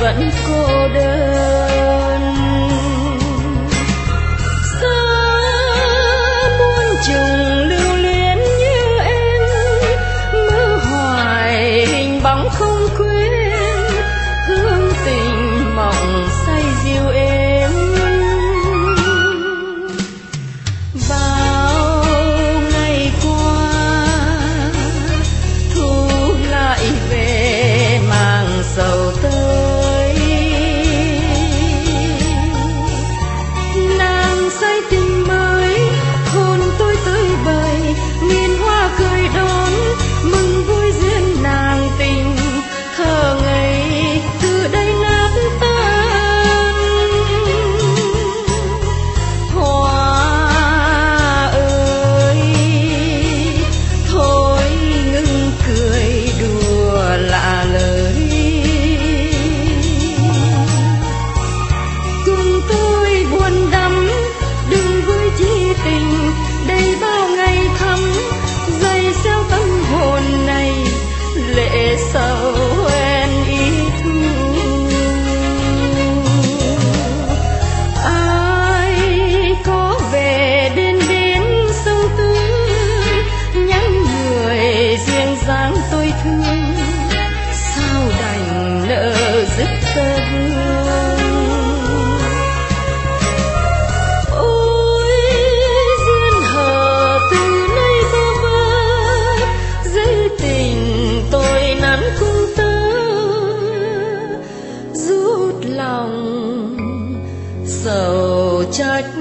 vẫn cô đơn. Xa muôn trùng lưu luyến như em, mơ hoài hình bóng không quên, hương tình mộng say dịu em. Sầu hoen ý thu ai có về đến bến sông tư nhắn người duyên dáng tôi thương. Sao đành nợ dứt tơ vương? Sầu trách